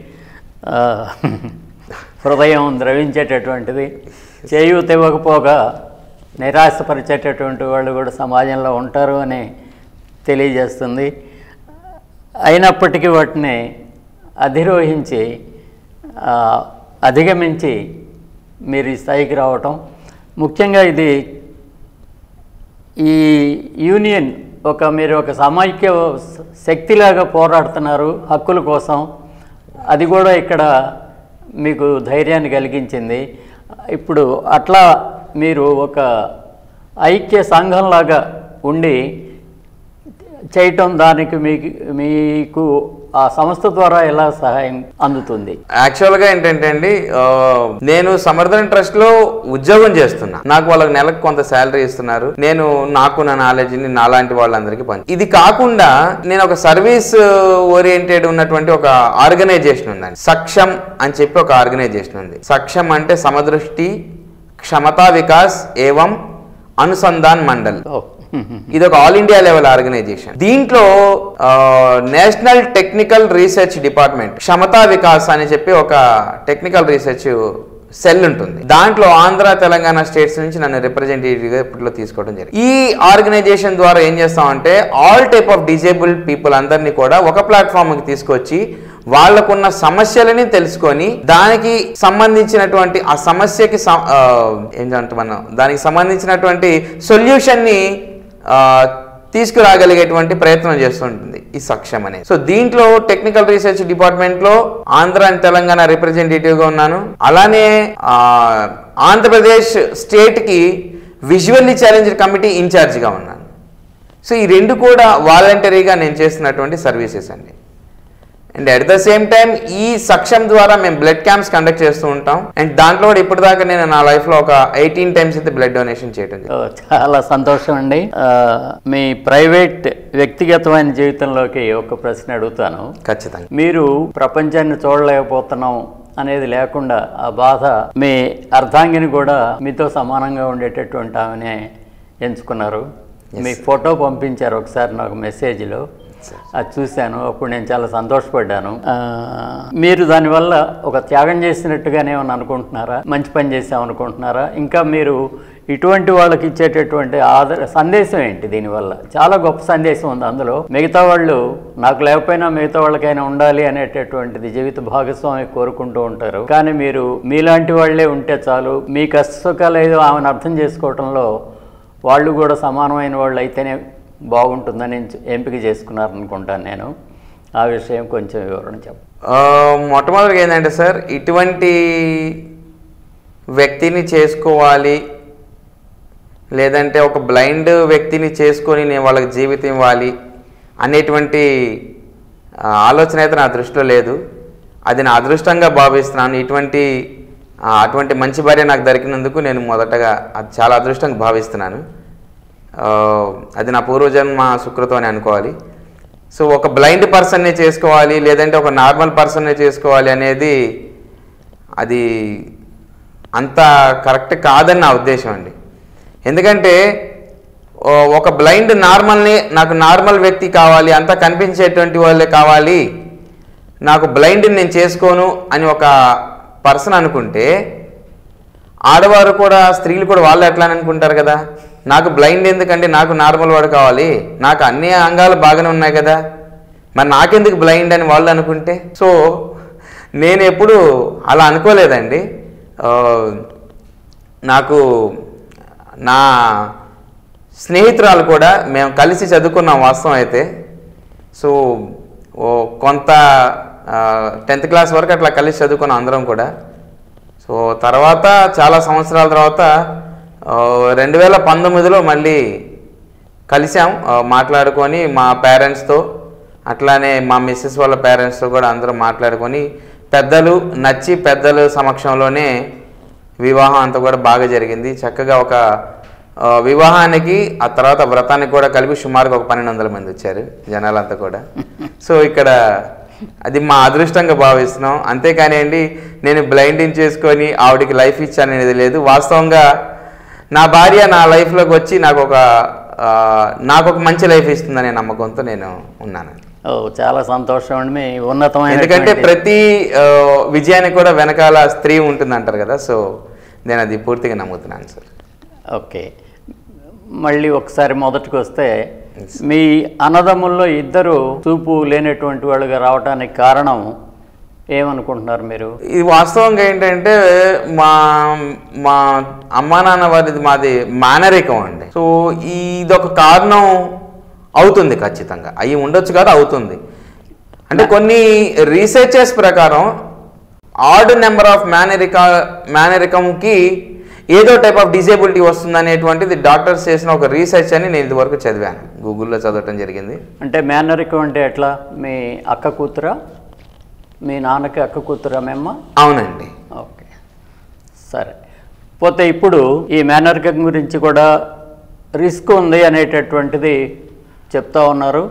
హృదయం ద్రవించేటటువంటిది చేయూత ఇవ్వకపోగా నిరాశపరిచేటటువంటి వాళ్ళు కూడా సమాజంలో ఉంటారు అని తెలియజేస్తుంది. అయినప్పటికీ వాటిని అధిరోహించి అధిగమించి మీరు ఈ స్థాయికి రావటం. ముఖ్యంగా ఇది ఈ యూనియన్ ఒక మీరు ఒక సమైక్య శక్తిలాగా పోరాడుతున్నారు హక్కుల కోసం. అది కూడా ఇక్కడ మీకు ధైర్యాన్ని కలిగించింది. ఇప్పుడు అట్లా మీరు ఒక ఐక్య సంఘంలాగా ఉండి చేయటం దానికి మీకు మీకు ఆ సంస్థ ద్వారా ఎలా సహాయం అందుతుంది? యాక్చువల్గా ఏంటంటే అండి నేను సమర్థన ట్రస్ట్లో ఉద్యోగం చేస్తున్నా. నాకు వాళ్ళకి నెలకు కొంత శాలరీ ఇస్తున్నారు. నేను నాకు నా నాలెడ్జ్ని నాలాంటి వాళ్ళందరికీ పంచు ఇది కాకుండా నేను ఒక సర్వీస్ ఓరియంటెడ్ ఉన్నటువంటి ఒక ఆర్గనైజేషన్ ఉందండి. సక్షం అని చెప్పి ఒక ఆర్గనైజేషన్ ఉంది. సక్షం అంటే సమదృష్టి క్షమతా వికాస్ ఏవం అనుసంధాన్ మండల్. ఇది ఒక ఆల్ ఇండియా లెవెల్ ఆర్గనైజేషన్ దీంట్లో national technical research department Kshamata Vikas అని చెప్పి ఒక టెక్నికల్ రీసెర్చ్ సెల్ ఉంటుంది. దాంట్లో ఆంధ్ర తెలంగాణ స్టేట్స్ నుంచి నన్ను రిప్రజెంటేటివ్గా ఇప్పట్లో తీసుకోవడం జరిగింది. ఈ ఆర్గనైజేషన్ ద్వారా ఏం చేస్తామంటే all type of disable people అందరినీ కూడా ఒక ప్లాట్ఫామ్కి తీసుకొచ్చి వాళ్ళకున్న సమస్యలని తెలుసుకొని దానికి సంబంధించినటువంటి ఆ సమస్యకి ఏంటంటే మనం దానికి సంబంధించినటువంటి సొల్యూషన్ని తీసుకురాగలిగేటువంటి ప్రయత్నం చేస్తుంటుంది ఈ సక్షం అనేది. సో దీంట్లో టెక్నికల్ రీసెర్చ్ డిపార్ట్మెంట్లో ఆంధ్ర అండ్ తెలంగాణ రిప్రజెంటేటివ్గా ఉన్నాను. అలానే ఆంధ్రప్రదేశ్ స్టేట్కి విజువల్లీ ఛాలెంజ్డ్ కమిటీ ఇన్ఛార్జ్గా ఉన్నాను. సో ఈ రెండు కూడా వాలంటరీగా నేను చేస్తున్నటువంటి సర్వీసెస్ అండి. And at the same time ఈ సక్షం ద్వారా మేము బ్లడ్ క్యాంప్స్ కండక్ట్ చేస్తూ ఉంటాం. అండ్ దాంట్లో కూడా ఇప్పటిదాకా నేను నా లైఫ్లో ఒక ఎయిటీన్ టైమ్స్ అయితే బ్లడ్ డొనేషన్ చేయడం. ఓ, చాలా సంతోషం అండి. మీ ప్రైవేట్ వ్యక్తిగతమైన జీవితంలోకి ఒక ప్రశ్న అడుగుతాను. ఖచ్చితంగా. మీరు ప్రపంచాన్ని చూడలేకపోతున్నాం అనేది లేకుండా ఆ బాధ మీ అర్ధాంగిని కూడా మీతో సమానంగా ఉండేటటువంటి ఆమెనే ఎంచుకున్నారు. మీ ఫోటో పంపించారు ఒకసారి నాకు మెసేజ్లో అది చూశాను. అప్పుడు నేను చాలా సంతోషపడ్డాను. మీరు దానివల్ల ఒక త్యాగం చేసినట్టుగానే అనుకుంటున్నారా? మంచి పని చేసామనుకుంటున్నారా ఇంకా మీరు ఇటువంటి వాళ్ళకి ఇచ్చేటటువంటి ఆదర సందేశం ఏంటి దీనివల్ల? చాలా గొప్ప సందేశం ఉంది అందులో. మిగతా వాళ్ళు నాకు లేకపోయినా మిగతా వాళ్ళకైనా ఉండాలి అనేటటువంటిది జీవిత భాగస్వామి కోరుకుంటూ ఉంటారు. కానీ మీరు మీలాంటి వాళ్ళే ఉంటే చాలు. మీ కష్ట సుఖాలు ఏదో ఆమెను అర్థం చేసుకోవటంలో వాళ్ళు కూడా సమానమైన వాళ్ళు అయితేనే బాగుంటుందని ఎంపిక చేసుకున్నారనుకుంటాను నేను. ఆ విషయం కొంచెం వివరణ చెప్ప. మొట్టమొదటిగా ఏంటంటే సార్ ఇటువంటి వ్యక్తిని చేసుకోవాలి లేదంటే ఒక బ్లైండ్ వ్యక్తిని చేసుకొని నేను వాళ్ళకి జీవితం ఇవ్వాలి అనేటువంటి ఆలోచన అయితే నా దృష్టిలో లేదు. అది నా అదృష్టంగా భావిస్తున్నాను. ఇటువంటి అటువంటి మంచి భార్య నాకు దొరికినందుకు నేను మొదటగా అది చాలా అదృష్టంగా భావిస్తున్నాను. అది నా పూర్వజన్మ సుకృతం అని అనుకోవాలి. సో ఒక బ్లైండ్ పర్సన్ని చేసుకోవాలి లేదంటే ఒక నార్మల్ పర్సన్ని చేసుకోవాలి అనేది అది అంత కరెక్ట్ కాదని నా ఉద్దేశం అండి. ఎందుకంటే ఒక బ్లైండ్ నార్మల్ని నాకు నార్మల్ వ్యక్తి కావాలి అంతా కనిపించేటువంటి వాళ్ళే కావాలి నాకు బ్లైండ్ నేను చేసుకోను అని ఒక పర్సన్ అనుకుంటే ఆడవారు కూడా స్త్రీలు కూడా వాళ్ళు ఎట్లా అని అనుకుంటారు కదా? నాకు బ్లైండ్ ఎందుకండి? నాకు నార్మల్ వాడు కావాలి. నాకు అన్ని అంగాలు బాగానే ఉన్నాయి కదా. మరి నాకెందుకు బ్లైండ్ అని వాళ్ళు అనుకుంటే? సో నేను ఎప్పుడు అలా అనుకోలేదండి. నాకు నా స్నేహితురాలు కూడా మేము కలిసి చదువుకున్నాం వాస్తవం అయితే. సో ఓ కొంత టెన్త్ క్లాస్ వరకు అట్లా కలిసి చదువుకున్నాం అందరం కూడా. సో తర్వాత చాలా సంవత్సరాల తర్వాత రెండు వేల పంతొమ్మిదిలో మళ్ళీ కలిసాం మాట్లాడుకొని మా పేరెంట్స్తో అట్లానే మా మిస్సెస్ వాళ్ళ పేరెంట్స్తో కూడా అందరూ మాట్లాడుకొని పెద్దలు నచ్చి పెద్దలు సమక్షంలోనే వివాహం అంతా కూడా బాగా జరిగింది. చక్కగా ఒక వివాహానికి ఆ తర్వాత వ్రతానికి కూడా కలిపి సుమారుగా ఒక పన్నెండు వందల మంది వచ్చారు జనాలంతా కూడా. సో ఇక్కడ అది మా అదృష్టంగా భావిస్తున్నాం. అంతేకానివ్వండి అండి నేను బ్లైండింగ్ చేసుకొని ఆవిడికి లైఫ్ ఇచ్చాననేది లేదు. వాస్తవంగా నా భార్య నా లైఫ్లోకి వచ్చి నాకు ఒక నాకు ఒక మంచి లైఫ్ ఇస్తుందనే నమ్మకంతో నేను ఉన్నాను. ఓ చాలా సంతోషం అండి మీ ఉన్నతమైన ఎందుకంటే ప్రతి విజయానికి కూడా వెనకాల స్త్రీ ఉంటుంది అంటారు కదా సో నేను అది పూర్తిగా నమ్ముతున్నాను సార్. ఓకే. మళ్ళీ ఒకసారి మొదటికి వస్తే మీ అన్నదమ్ముల్లో ఇద్దరు చూపు లేనటువంటి వాళ్ళుగా రావడానికి కారణం ఏమనుకుంటున్నారు మీరు? ఇది వాస్తవంగా ఏంటంటే మా మా అమ్మా నాన్న వారిది మాది మేనరికం అండి. సో ఇదొక కారణం అవుతుంది ఖచ్చితంగా. అవి ఉండొచ్చు కాదు అవుతుంది. అంటే కొన్ని రీసెర్చెస్ ప్రకారం ఆడ్ నెంబర్ ఆఫ్ మేనరిక మేనరికంకి ఏదో టైప్ ఆఫ్ డిజేబిలిటీ వస్తుంది అనేటువంటిది డాక్టర్స్ చేసిన ఒక రీసెర్చ్ అని నేను ఇదివరకు చదివాను. గూగుల్లో చదవటం జరిగింది. అంటే మేనరికం అంటే ఎట్లా? మీ అక్క కూతురా? మీ నాన్నకి అక్క కూతురా మేమ్మ అవునండి. ఓకే. సరే. పోతే ఇప్పుడు ఈ మేనరికం గురించి కూడా రిస్క్ ఉంది అనేటటువంటిది చెప్తా ఉన్నారు.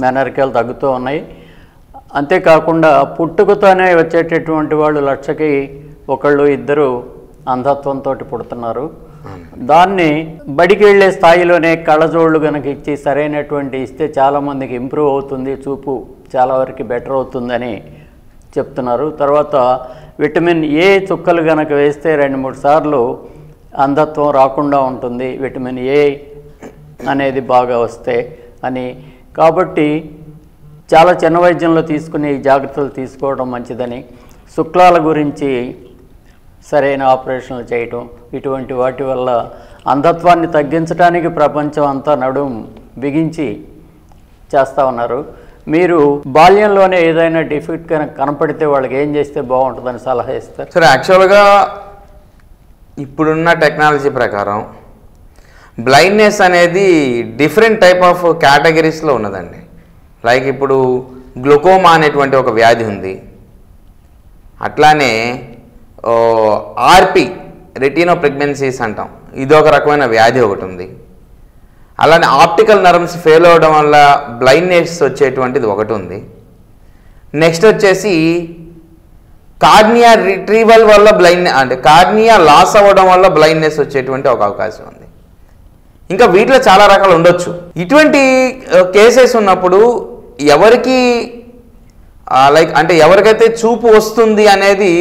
మేనరికాలు తగ్గుతూ ఉన్నాయి. అంతేకాకుండా పుట్టుకతోనే వచ్చేటటువంటి వాళ్ళు లక్షకి ఒకళ్ళు ఇద్దరు అంధత్వంతో పుడుతున్నారు. దాన్ని బడికి వెళ్ళే స్థాయిలోనే కళ్ళజోళ్ళు కనుక ఇచ్చి సరైనటువంటి ఇస్తే చాలామందికి ఇంప్రూవ్ అవుతుంది చూపు చాలా వరకు బెటర్ అవుతుందని చెప్తున్నారు. తర్వాత విటమిన్ ఏ చుక్కలు కనుక వేస్తే రెండు మూడు సార్లు అంధత్వం రాకుండా ఉంటుంది. విటమిన్ ఏ అనేది బాగా వస్తే అని. కాబట్టి చాలా చిన్న వైద్యంలో తీసుకునే జాగ్రత్తలు తీసుకోవడం మంచిదని. శుక్లాల గురించి సరైన ఆపరేషన్లు చేయటం ఇటువంటి వాటి వల్ల అంధత్వాన్ని తగ్గించడానికి ప్రపంచం అంతా నడుం బిగించి చేస్తూ ఉన్నారు. మీరు బాల్యంలోనే ఏదైనా డిఫెక్ట్ కనుక కనపడితే వాళ్ళకి ఏం చేస్తే బాగుంటుందని సలహా ఇస్తారు? సరే యాక్చువల్గా ఇప్పుడున్న టెక్నాలజీ ప్రకారం బ్లైండ్నెస్ అనేది డిఫరెంట్ టైప్ ఆఫ్ కేటగిరీస్లో ఉన్నదండి. లైక్ ఇప్పుడు గ్లూకోమా అనేటువంటి ఒక వ్యాధి ఉంది. అట్లానే ఆర్పి రెటీనో ప్రెగ్నెన్సీస్ అంటాం. ఇది ఒక రకమైన వ్యాధి ఒకటి ఉంది. అలానే ఆప్టికల్ నర్వ్స్ ఫెయిల్ అవడం వల్ల బ్లైండ్నెస్ వచ్చేటువంటిది ఒకటి ఉంది. నెక్స్ట్ వచ్చేసి కార్నియా రిట్రీవల్ వల్ల బ్లైండ్ అంటే కార్నియా లాస్ అవ్వడం వల్ల బ్లైండ్నెస్ వచ్చేటువంటి ఒక అవకాశం ఉంది. ఇంకా వీటిలో చాలా రకాలు ఉండొచ్చు. ఇటువంటి కేసెస్ ఉన్నప్పుడు ఎవరికి లైక్ అంటే ఎవరికైతే చూపు వస్తుంది అనేది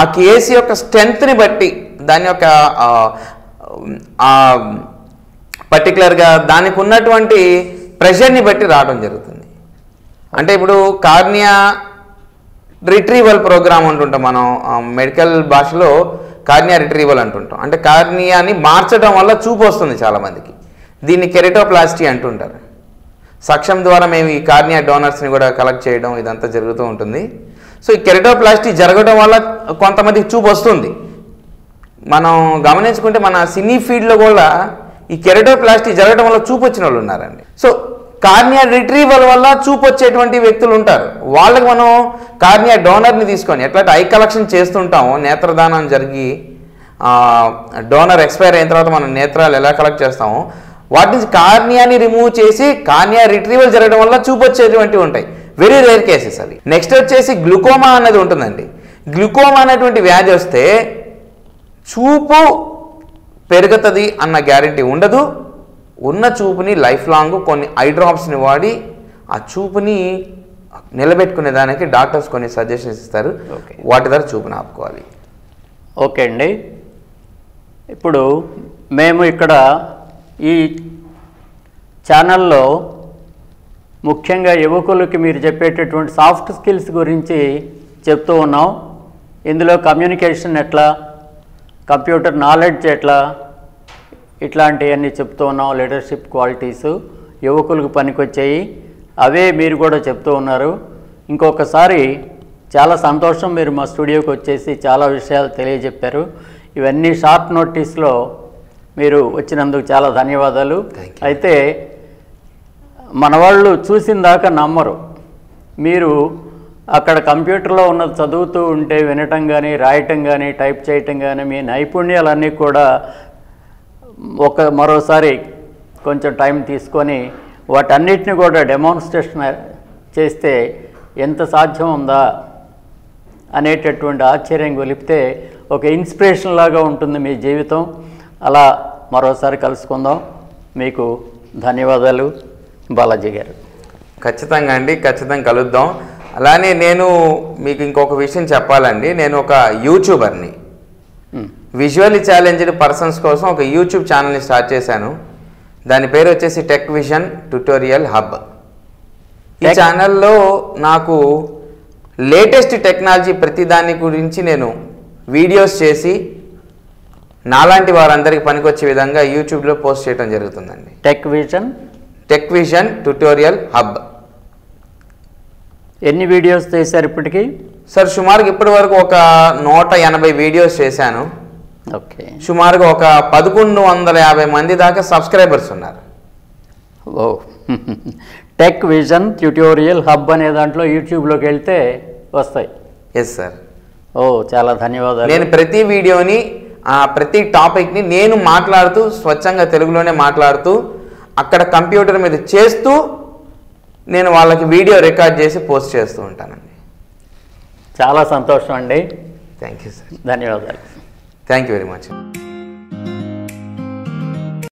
ఆ కేసు యొక్క స్ట్రెంగ్త్ని బట్టి దాని యొక్క పర్టికులర్గా దానికి ఉన్నటువంటి ప్రెషర్ని బట్టి రావడం జరుగుతుంది. అంటే ఇప్పుడు కార్నియా రిట్రీవల్ ప్రోగ్రామ్ అంటుంటాం మనం మెడికల్ భాషలో కార్నియా రిట్రీవల్ అంటుంటాం. అంటే కార్నియాని మార్చడం వల్ల చూపు వస్తుంది చాలామందికి. దీన్ని కెరిటోప్లాస్టీ అంటుంటారు. సక్షం ద్వారా మేము ఈ కార్నియా డోనర్స్ని కూడా కలెక్ట్ చేయడం ఇదంతా జరుగుతూ ఉంటుంది. సో ఈ కెరిటోప్లాస్టీ జరగడం వల్ల కొంతమందికి చూపు వస్తుంది. మనం గమనించుకుంటే మన సినీ ఫీల్డ్లో కూడా ఈ కెరటోప్లాస్టీ జరగడం వల్ల చూపు వచ్చిన వాళ్ళు ఉన్నారండి. సో కార్నియా రిట్రీవల్ వల్ల చూపు వచ్చేటువంటి వ్యక్తులు ఉంటారు. వాళ్ళకి మనం కార్నియా డోనర్ని తీసుకొని ఎట్లాంటి ఐ కలెక్షన్ చేస్తుంటామో. నేత్రదానం జరిగి డోనర్ ఎక్స్పైర్ అయిన తర్వాత మనం నేత్రాలు ఎలా కలెక్ట్ చేస్తామో వాటి నుంచి కార్నియాని రిమూవ్ చేసి కార్నియా రిట్రీవల్ జరగడం వల్ల చూపు వచ్చేటువంటివి ఉంటాయి. వెరీ రేర్ కేసెస్ అవి. నెక్స్ట్ వచ్చేసి గ్లూకోమా అనేది ఉంటుందండి. గ్లూకోమా అనేటువంటి వ్యాధి వస్తే చూపు పెరుగుతుంది అన్న గ్యారంటీ ఉండదు. ఉన్న చూపుని లైఫ్ లాంగ్ కొన్ని ఐ డ్రాప్స్ని వాడి ఆ చూపుని నిలబెట్టుకునే దానికి డాక్టర్స్ కొన్ని సజెషన్స్ ఇస్తారు. వాటి ద్వారా చూపుని ఆపుకోవాలి. ఓకే అండి. ఇప్పుడు మేము ఇక్కడ ఈ ఛానల్లో ముఖ్యంగా యువకులకి మీరు చెప్పేటటువంటి సాఫ్ట్ స్కిల్స్ గురించి చెప్తూ ఉన్నాం. ఇందులో కమ్యూనికేషన్ ఎట్లా? కంప్యూటర్ నాలెడ్జ్ ఎట్లా? ఇట్లాంటివన్నీ చెప్తూ ఉన్నాం లీడర్షిప్ క్వాలిటీస్ యువకులకు పనికొచ్చాయి. అవే మీరు కూడా చెప్తూ ఉన్నారు. ఇంకొకసారి చాలా సంతోషం మీరు మా స్టూడియోకి వచ్చేసి చాలా విషయాలు తెలియజెప్పారు. ఇవన్నీ షార్ట్ నోటీస్లో మీరు వచ్చినందుకు చాలా ధన్యవాదాలు. అయితే మన వాళ్ళు చూసిన దాకా నమ్మరు. మీరు అక్కడ కంప్యూటర్లో ఉన్నది చదువుతూ ఉంటే వినటం కానీ రాయటం కానీ టైప్ చేయటం కానీ మీ నైపుణ్యాలన్నీ కూడా ఒక మరోసారి కొంచెం టైం తీసుకొని వాటన్నిటిని కూడా డెమాన్స్ట్రేషన్ చేస్తే ఎంత సాధ్యం ఉందా అనేటటువంటి ఆశ్చర్యం గొలిపితే ఒక ఇన్స్పిరేషన్ లాగా ఉంటుంది మీ జీవితం. అలా మరోసారి కలుసుకుందాం. మీకు ధన్యవాదాలు. బాలాజీ గారు. ఖచ్చితంగా అండి. ఖచ్చితంగా కలుద్దాం. అలానే నేను మీకు ఇంకొక విషయం చెప్పాలండి. నేను ఒక యూట్యూబర్ని. విజువల్లీ ఛాలెంజ్డ్ పర్సన్స్ కోసం ఒక యూట్యూబ్ ఛానల్ని స్టార్ట్ చేశాను. దాని పేరు వచ్చేసి టెక్ విజన్ ట్యుటోరియల్ హబ్. ఈ ఛానల్లో నాకు లేటెస్ట్ టెక్నాలజీ ప్రతి దాని గురించి నేను వీడియోస్ చేసి నాలాంటి వారందరికీ పనికొచ్చే విధంగా యూట్యూబ్లో పోస్ట్ చేయడం జరుగుతుందండి. Tech vision? Tech vision tutorial hub. ఎన్ని వీడియోస్ చేశారు ఇప్పటికీ? సార్ సుమారుగా ఇప్పటి వరకు ఒక నూట ఎనభై వీడియోస్ చేశాను. ఓకే. సుమారుగా ఒక పదకొండు వందల యాభై మంది దాకా సబ్స్క్రైబర్స్ ఉన్నారు. ఓ. టెక్ విజన్ ట్యూటోరియల్ హబ్ అనే దాంట్లో యూట్యూబ్లోకి వెళ్తే వస్తాయి. ఎస్ సార్ ఓ చాలా ధన్యవాదాలు. నేను ప్రతి వీడియోని ఆ ప్రతి టాపిక్ని నేను మాట్లాడుతూ స్వచ్ఛంగా తెలుగులోనే మాట్లాడుతూ అక్కడ కంప్యూటర్ మీద చేస్తూ నేను వాళ్ళకి వీడియో రికార్డ్ చేసి పోస్ట్ చేస్తూ ఉంటానండి. చాలా సంతోషం అండి. థ్యాంక్ యూ సార్ ధన్యవాదాలు. Thank you very much